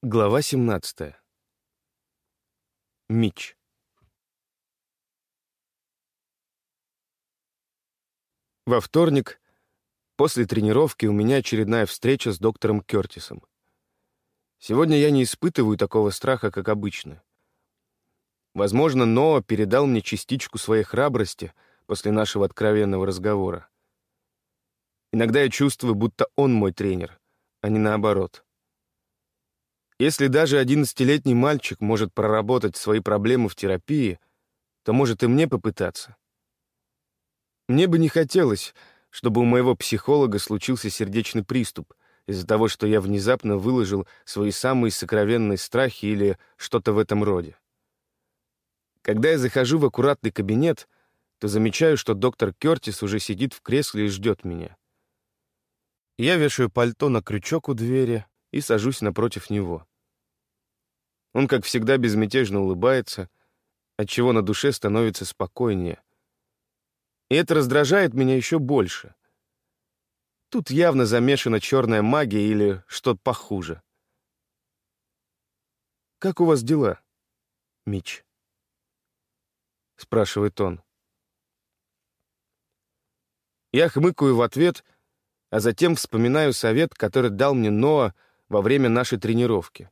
Глава 17. Мич. Во вторник, после тренировки, у меня очередная встреча с доктором Кертисом. Сегодня я не испытываю такого страха, как обычно. Возможно, Ноа передал мне частичку своей храбрости после нашего откровенного разговора. Иногда я чувствую, будто он мой тренер, а не наоборот. Если даже одиннадцатилетний мальчик может проработать свои проблемы в терапии, то может и мне попытаться. Мне бы не хотелось, чтобы у моего психолога случился сердечный приступ из-за того, что я внезапно выложил свои самые сокровенные страхи или что-то в этом роде. Когда я захожу в аккуратный кабинет, то замечаю, что доктор Кертис уже сидит в кресле и ждет меня. Я вешаю пальто на крючок у двери и сажусь напротив него. Он, как всегда, безмятежно улыбается, отчего на душе становится спокойнее. И это раздражает меня еще больше. Тут явно замешана черная магия или что-то похуже. «Как у вас дела, Мич?» — спрашивает он. Я хмыкаю в ответ, а затем вспоминаю совет, который дал мне Ноа во время нашей тренировки.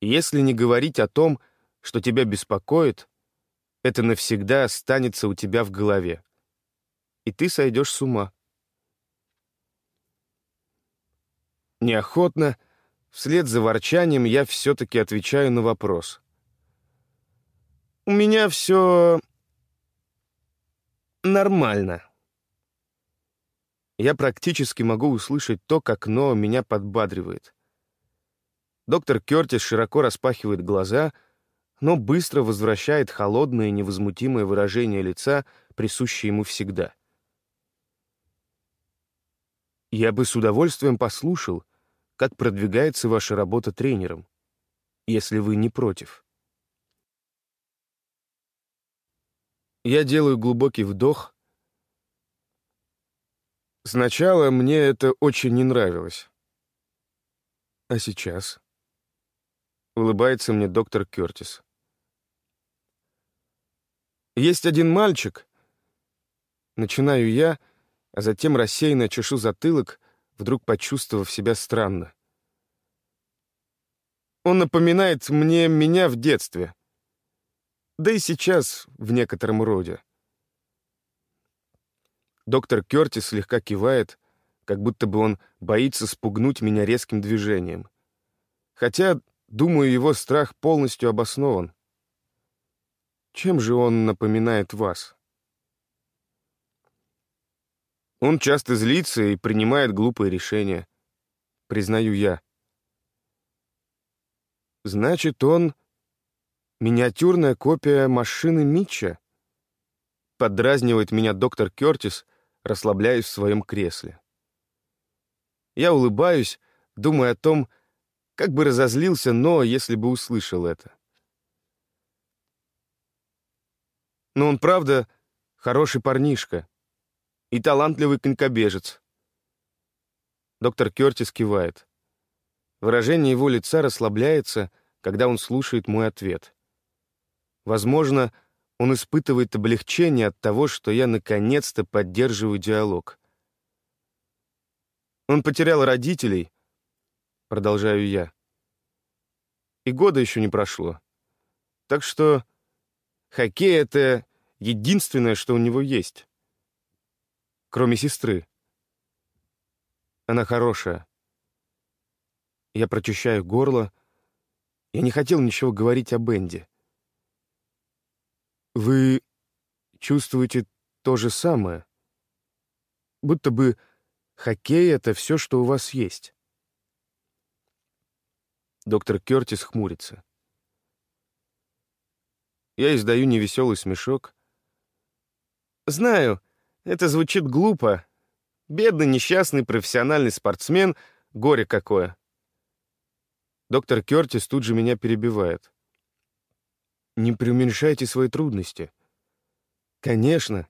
Если не говорить о том, что тебя беспокоит, это навсегда останется у тебя в голове. И ты сойдешь с ума. Неохотно, вслед за ворчанием, я все-таки отвечаю на вопрос. «У меня все нормально». Я практически могу услышать то, как Ноа меня подбадривает. Доктор Кертис широко распахивает глаза, но быстро возвращает холодное и невозмутимое выражение лица, присущее ему всегда. Я бы с удовольствием послушал, как продвигается ваша работа тренером, если вы не против. Я делаю глубокий вдох. Сначала мне это очень не нравилось. А сейчас? Улыбается мне доктор Кертис. Есть один мальчик. Начинаю я, а затем рассеянно чешу затылок, вдруг почувствовав себя странно. Он напоминает мне меня в детстве. Да и сейчас в некотором роде. Доктор Кертис слегка кивает, как будто бы он боится спугнуть меня резким движением. Хотя Думаю, его страх полностью обоснован. Чем же он напоминает вас? Он часто злится и принимает глупые решения. Признаю я. Значит, он миниатюрная копия машины Митча? Поддразнивает меня доктор Кертис, расслабляясь в своем кресле. Я улыбаюсь, думая о том, как бы разозлился, но если бы услышал это. Но он, правда, хороший парнишка и талантливый конькобежец. Доктор Кертис кивает. Выражение его лица расслабляется, когда он слушает мой ответ. Возможно, он испытывает облегчение от того, что я наконец-то поддерживаю диалог. Он потерял родителей, продолжаю я. И года еще не прошло. Так что хоккей — это единственное, что у него есть. Кроме сестры. Она хорошая. Я прочищаю горло. Я не хотел ничего говорить о Бенде. Вы чувствуете то же самое? Будто бы хоккей — это все, что у вас есть. Доктор Кертис хмурится. Я издаю невеселый смешок. «Знаю, это звучит глупо. Бедный, несчастный, профессиональный спортсмен. Горе какое!» Доктор Кертис тут же меня перебивает. «Не преуменьшайте свои трудности. Конечно,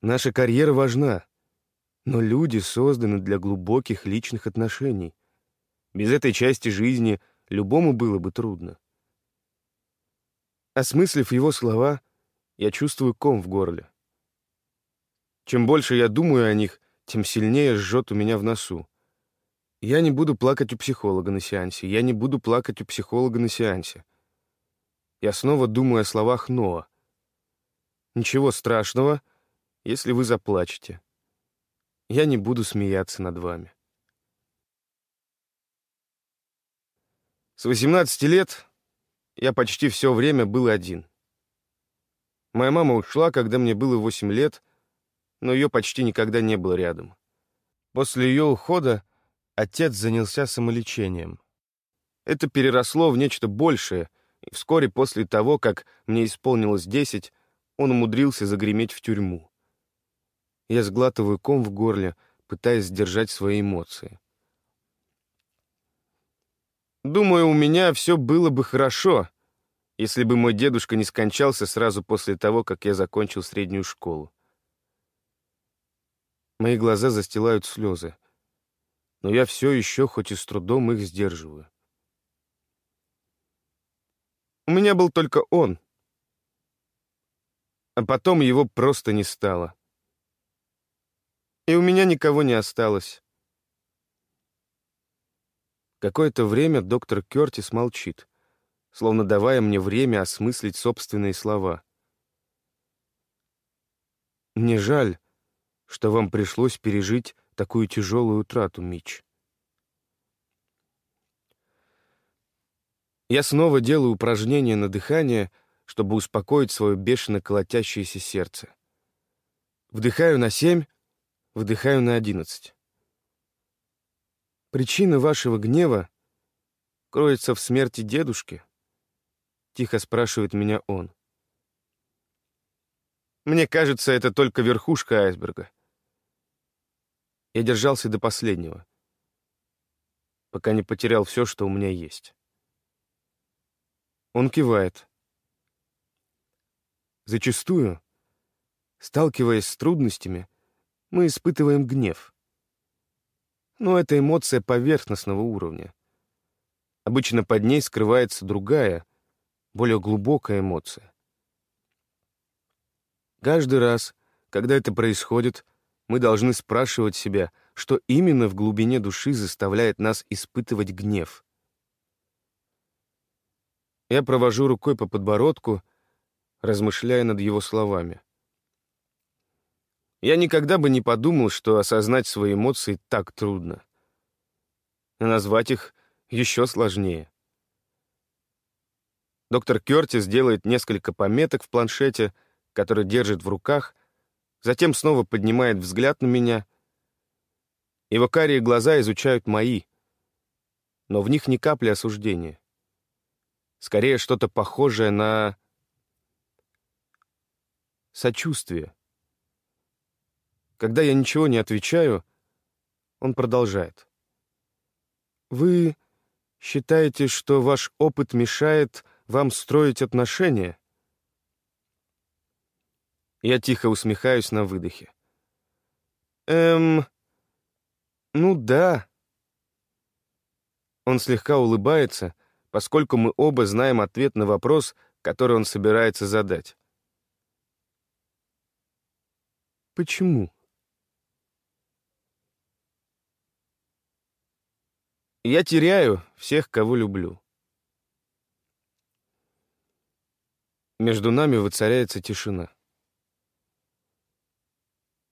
наша карьера важна, но люди созданы для глубоких личных отношений. Без этой части жизни любому было бы трудно. Осмыслив его слова, я чувствую ком в горле. Чем больше я думаю о них, тем сильнее жжет у меня в носу. Я не буду плакать у психолога на сеансе. Я не буду плакать у психолога на сеансе. Я снова думаю о словах Ноа. Ничего страшного, если вы заплачете. Я не буду смеяться над вами. С 18 лет я почти все время был один. Моя мама ушла, когда мне было 8 лет, но ее почти никогда не было рядом. После ее ухода отец занялся самолечением. Это переросло в нечто большее, и вскоре после того, как мне исполнилось 10, он умудрился загреметь в тюрьму. Я сглатываю ком в горле, пытаясь сдержать свои эмоции. Думаю, у меня все было бы хорошо, если бы мой дедушка не скончался сразу после того, как я закончил среднюю школу. Мои глаза застилают слезы, но я все еще, хоть и с трудом, их сдерживаю. У меня был только он, а потом его просто не стало. И у меня никого не осталось. Какое-то время доктор Кертис молчит, словно давая мне время осмыслить собственные слова. «Мне жаль, что вам пришлось пережить такую тяжелую утрату, Мич. Я снова делаю упражнение на дыхание, чтобы успокоить свое бешено колотящееся сердце. Вдыхаю на семь, вдыхаю на одиннадцать. Причина вашего гнева кроется в смерти дедушки? Тихо спрашивает меня он. Мне кажется, это только верхушка айсберга. Я держался до последнего, пока не потерял все, что у меня есть. Он кивает. Зачастую, сталкиваясь с трудностями, мы испытываем гнев — но это эмоция поверхностного уровня. Обычно под ней скрывается другая, более глубокая эмоция. Каждый раз, когда это происходит, мы должны спрашивать себя, что именно в глубине души заставляет нас испытывать гнев. Я провожу рукой по подбородку, размышляя над его словами. Я никогда бы не подумал, что осознать свои эмоции так трудно. Назвать их еще сложнее. Доктор Кертис делает несколько пометок в планшете, который держит в руках, затем снова поднимает взгляд на меня. Его карие глаза изучают мои, но в них ни капли осуждения. Скорее, что-то похожее на сочувствие. Когда я ничего не отвечаю, он продолжает. «Вы считаете, что ваш опыт мешает вам строить отношения?» Я тихо усмехаюсь на выдохе. «Эм... Ну да». Он слегка улыбается, поскольку мы оба знаем ответ на вопрос, который он собирается задать. «Почему?» Я теряю всех, кого люблю. Между нами воцаряется тишина.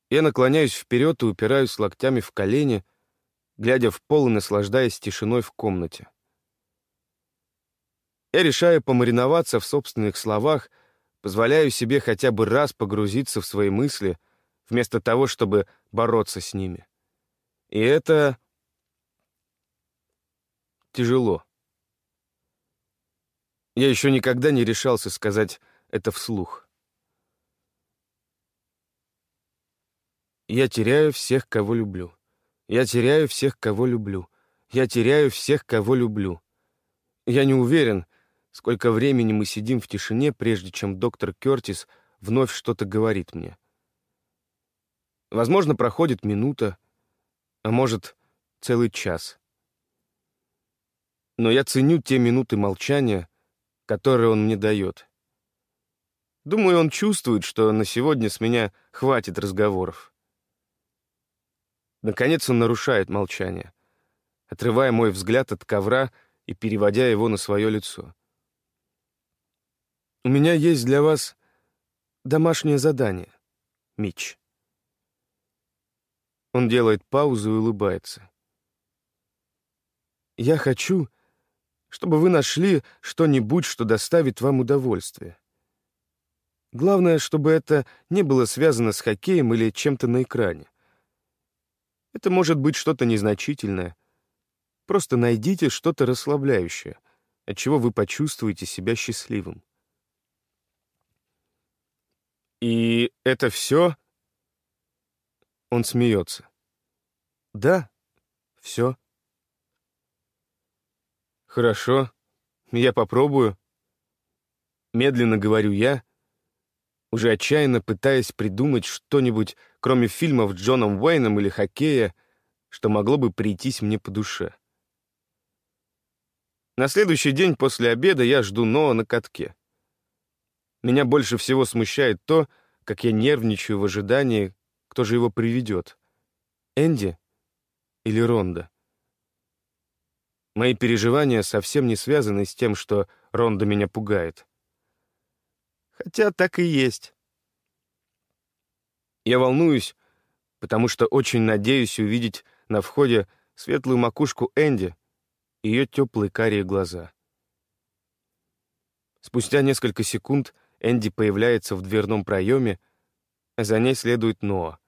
Я наклоняюсь вперед и упираюсь локтями в колени, глядя в пол и наслаждаясь тишиной в комнате. Я решаю помариноваться в собственных словах, позволяю себе хотя бы раз погрузиться в свои мысли, вместо того, чтобы бороться с ними. И это тяжело. Я еще никогда не решался сказать это вслух. Я теряю всех, кого люблю. Я теряю всех, кого люблю. Я теряю всех, кого люблю. Я не уверен, сколько времени мы сидим в тишине, прежде чем доктор Кертис вновь что-то говорит мне. Возможно, проходит минута, а может, целый час. Но я ценю те минуты молчания, которые он мне дает. Думаю, он чувствует, что на сегодня с меня хватит разговоров. Наконец он нарушает молчание, отрывая мой взгляд от ковра и переводя его на свое лицо. «У меня есть для вас домашнее задание, Мич». Он делает паузу и улыбается. «Я хочу, чтобы вы нашли что-нибудь, что доставит вам удовольствие. Главное, чтобы это не было связано с хоккеем или чем-то на экране. Это может быть что-то незначительное. Просто найдите что-то расслабляющее, от чего вы почувствуете себя счастливым. «И это все?» Он смеется. «Да, все». «Хорошо, я попробую». Медленно говорю я, уже отчаянно пытаясь придумать что-нибудь, кроме фильмов с Джоном Уэйном или хоккея, что могло бы прийтись мне по душе. На следующий день после обеда я жду Ноа на катке. Меня больше всего смущает то, как я нервничаю в ожидании, кто же его приведет. Энди или Ронда? Мои переживания совсем не связаны с тем, что Ронда меня пугает. Хотя так и есть. Я волнуюсь, потому что очень надеюсь увидеть на входе светлую макушку Энди и ее теплые карие глаза. Спустя несколько секунд Энди появляется в дверном проеме, а за ней следует Ноа.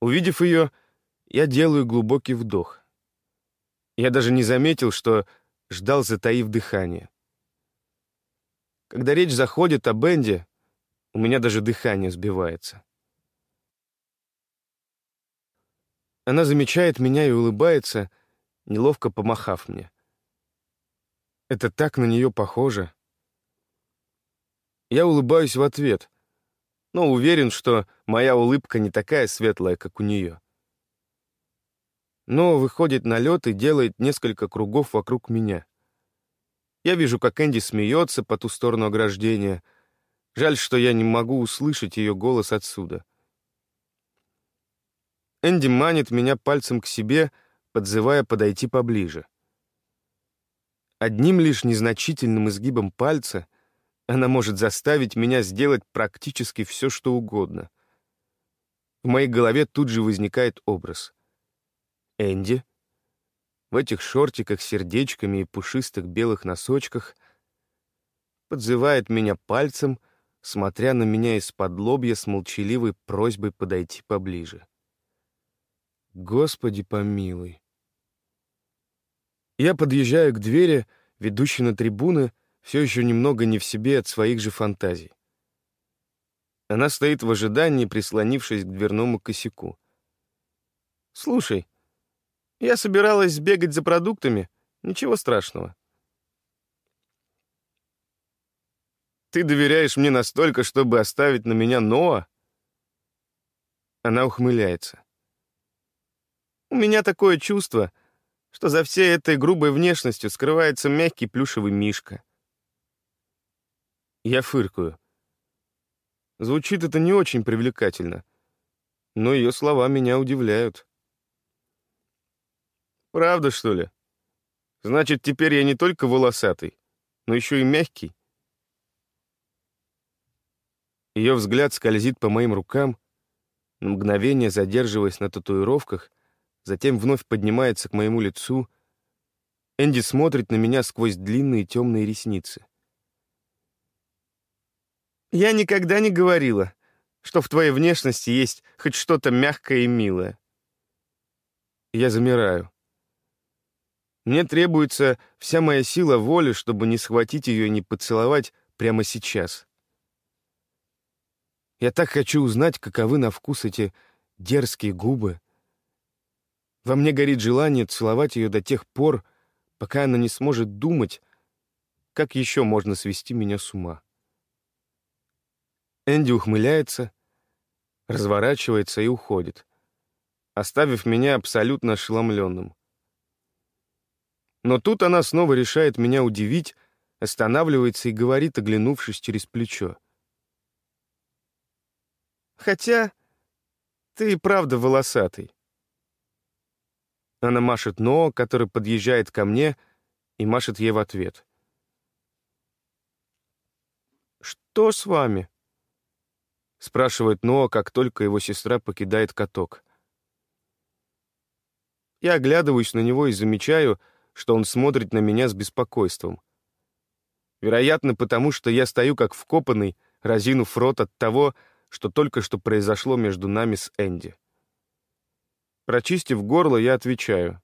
Увидев ее, я делаю глубокий вдох. Я даже не заметил, что ждал, затаив дыхание. Когда речь заходит о Бенде, у меня даже дыхание сбивается. Она замечает меня и улыбается, неловко помахав мне. Это так на нее похоже. Я улыбаюсь в ответ, но уверен, что моя улыбка не такая светлая, как у нее но выходит на лед и делает несколько кругов вокруг меня. Я вижу, как Энди смеется по ту сторону ограждения. Жаль, что я не могу услышать ее голос отсюда. Энди манит меня пальцем к себе, подзывая подойти поближе. Одним лишь незначительным изгибом пальца она может заставить меня сделать практически все, что угодно. В моей голове тут же возникает образ — Энди в этих шортиках с сердечками и пушистых белых носочках подзывает меня пальцем, смотря на меня из-под лобья с молчаливой просьбой подойти поближе. Господи помилуй. Я подъезжаю к двери, ведущей на трибуны, все еще немного не в себе от своих же фантазий. Она стоит в ожидании, прислонившись к дверному косяку. «Слушай, я собиралась сбегать за продуктами. Ничего страшного. Ты доверяешь мне настолько, чтобы оставить на меня Ноа? Она ухмыляется. У меня такое чувство, что за всей этой грубой внешностью скрывается мягкий плюшевый мишка. Я фыркаю. Звучит это не очень привлекательно, но ее слова меня удивляют. Правда, что ли? Значит, теперь я не только волосатый, но еще и мягкий. Ее взгляд скользит по моим рукам, на мгновение задерживаясь на татуировках, затем вновь поднимается к моему лицу. Энди смотрит на меня сквозь длинные темные ресницы. «Я никогда не говорила, что в твоей внешности есть хоть что-то мягкое и милое». Я замираю. Мне требуется вся моя сила воли, чтобы не схватить ее и не поцеловать прямо сейчас. Я так хочу узнать, каковы на вкус эти дерзкие губы. Во мне горит желание целовать ее до тех пор, пока она не сможет думать, как еще можно свести меня с ума. Энди ухмыляется, разворачивается и уходит, оставив меня абсолютно ошеломленным. Но тут она снова решает меня удивить, останавливается и говорит, оглянувшись через плечо. «Хотя ты и правда волосатый». Она машет Ноа, который подъезжает ко мне, и машет ей в ответ. «Что с вами?» — спрашивает Ноа, как только его сестра покидает каток. Я оглядываюсь на него и замечаю, что он смотрит на меня с беспокойством. Вероятно, потому что я стою как вкопанный, разинув рот от того, что только что произошло между нами с Энди. Прочистив горло, я отвечаю.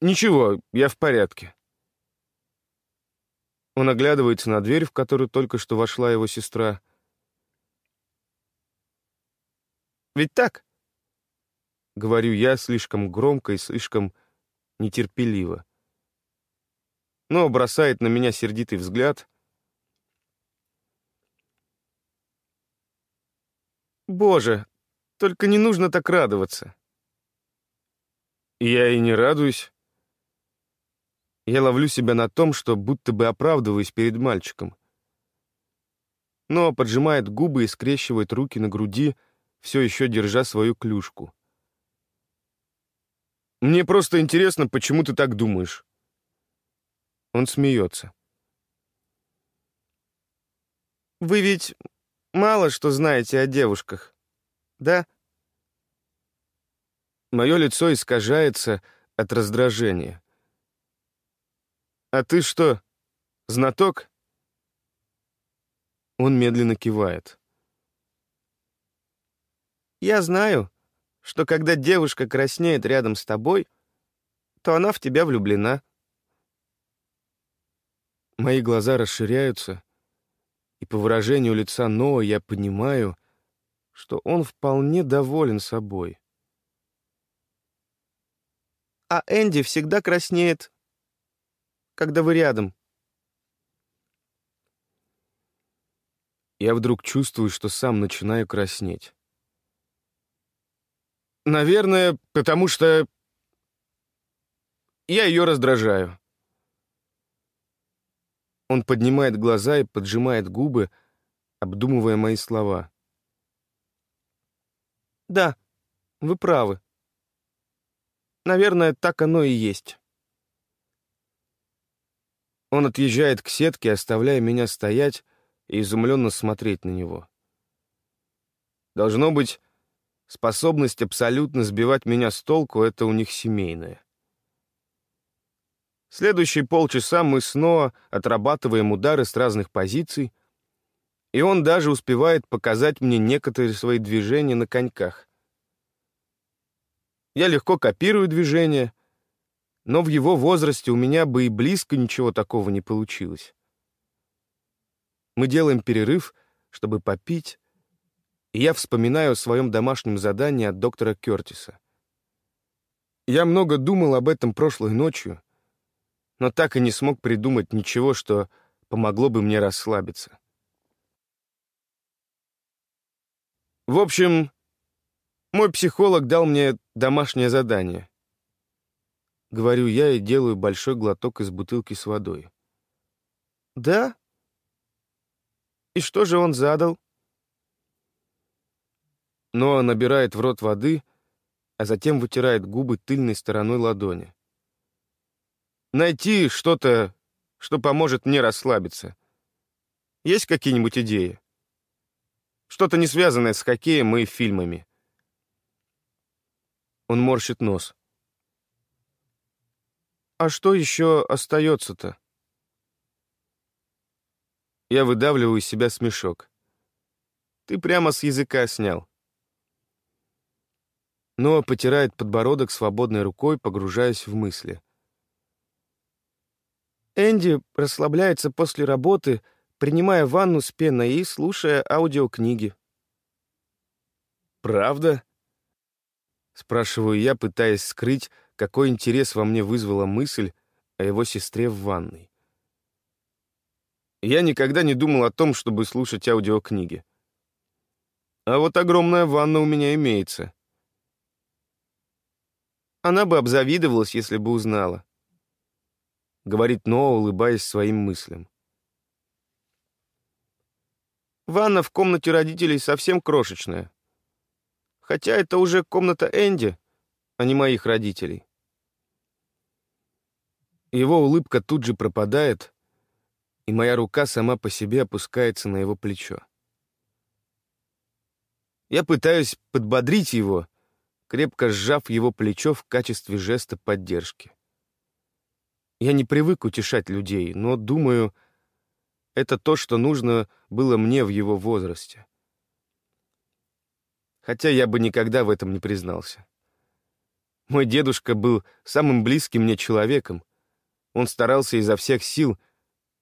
«Ничего, я в порядке». Он оглядывается на дверь, в которую только что вошла его сестра. «Ведь так?» — говорю я слишком громко и слишком нетерпеливо. Но бросает на меня сердитый взгляд. «Боже, только не нужно так радоваться. Я и не радуюсь. Я ловлю себя на том, что будто бы оправдываюсь перед мальчиком. Но поджимает губы и скрещивает руки на груди, все еще держа свою клюшку. «Мне просто интересно, почему ты так думаешь?» Он смеется. «Вы ведь мало что знаете о девушках да?» Мое лицо искажается от раздражения. «А ты что, знаток?» Он медленно кивает. «Я знаю, что когда девушка краснеет рядом с тобой, то она в тебя влюблена». Мои глаза расширяются, и по выражению лица Ноа я понимаю — что он вполне доволен собой. А Энди всегда краснеет, когда вы рядом. Я вдруг чувствую, что сам начинаю краснеть. Наверное, потому что я ее раздражаю. Он поднимает глаза и поджимает губы, обдумывая мои слова. Да, вы правы. Наверное, так оно и есть. Он отъезжает к сетке, оставляя меня стоять и изумленно смотреть на него. Должно быть, способность абсолютно сбивать меня с толку — это у них семейное. Следующие полчаса мы снова отрабатываем удары с разных позиций, и он даже успевает показать мне некоторые свои движения на коньках. Я легко копирую движения, но в его возрасте у меня бы и близко ничего такого не получилось. Мы делаем перерыв, чтобы попить, и я вспоминаю о своем домашнем задании от доктора Кертиса. Я много думал об этом прошлой ночью, но так и не смог придумать ничего, что помогло бы мне расслабиться. В общем, мой психолог дал мне домашнее задание. Говорю я и делаю большой глоток из бутылки с водой. Да? И что же он задал? Ноа набирает в рот воды, а затем вытирает губы тыльной стороной ладони. Найти что-то, что поможет мне расслабиться. Есть какие-нибудь идеи? Что-то не связанное с хоккеем и фильмами. Он морщит нос. А что еще остается-то? Я выдавливаю из себя смешок. Ты прямо с языка снял. Ноа потирает подбородок свободной рукой, погружаясь в мысли. Энди расслабляется после работы, принимая ванну с пеной и слушая аудиокниги. «Правда?» — спрашиваю я, пытаясь скрыть, какой интерес во мне вызвала мысль о его сестре в ванной. Я никогда не думал о том, чтобы слушать аудиокниги. А вот огромная ванна у меня имеется. Она бы обзавидовалась, если бы узнала. говорит Ноа, улыбаясь своим мыслям. Ванна в комнате родителей совсем крошечная. Хотя это уже комната Энди, а не моих родителей. Его улыбка тут же пропадает, и моя рука сама по себе опускается на его плечо. Я пытаюсь подбодрить его, крепко сжав его плечо в качестве жеста поддержки. Я не привык утешать людей, но думаю, это то, что нужно было мне в его возрасте. Хотя я бы никогда в этом не признался. Мой дедушка был самым близким мне человеком. Он старался изо всех сил,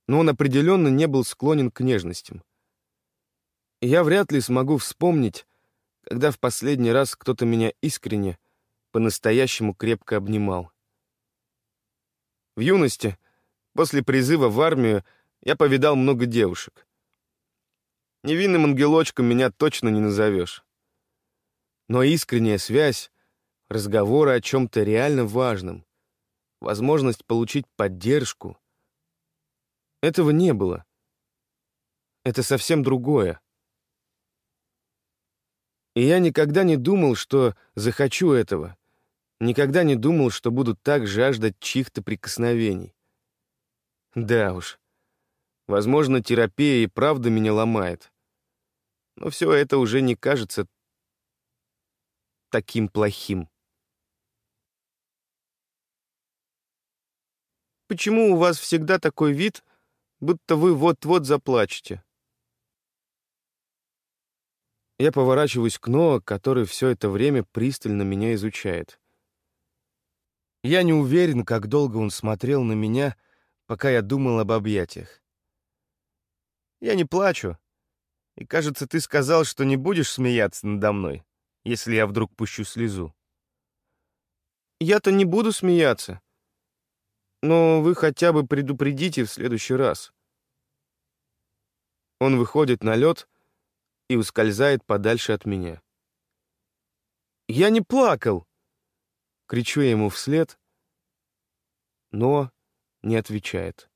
но он определенно не был склонен к нежностям. Я вряд ли смогу вспомнить, когда в последний раз кто-то меня искренне, по-настоящему крепко обнимал. В юности, после призыва в армию, я повидал много девушек. Невинным ангелочком меня точно не назовешь. Но искренняя связь, разговоры о чем-то реально важном, возможность получить поддержку — этого не было. Это совсем другое. И я никогда не думал, что захочу этого. Никогда не думал, что буду так жаждать чьих-то прикосновений. Да уж, Возможно, терапия и правда меня ломает. Но все это уже не кажется таким плохим. Почему у вас всегда такой вид, будто вы вот-вот заплачете? Я поворачиваюсь к Ноа, который все это время пристально меня изучает. Я не уверен, как долго он смотрел на меня, пока я думал об объятиях. Я не плачу. И, кажется, ты сказал, что не будешь смеяться надо мной, если я вдруг пущу слезу. Я-то не буду смеяться. Но вы хотя бы предупредите в следующий раз. Он выходит на лед и ускользает подальше от меня. «Я не плакал!» Кричу я ему вслед, но не отвечает.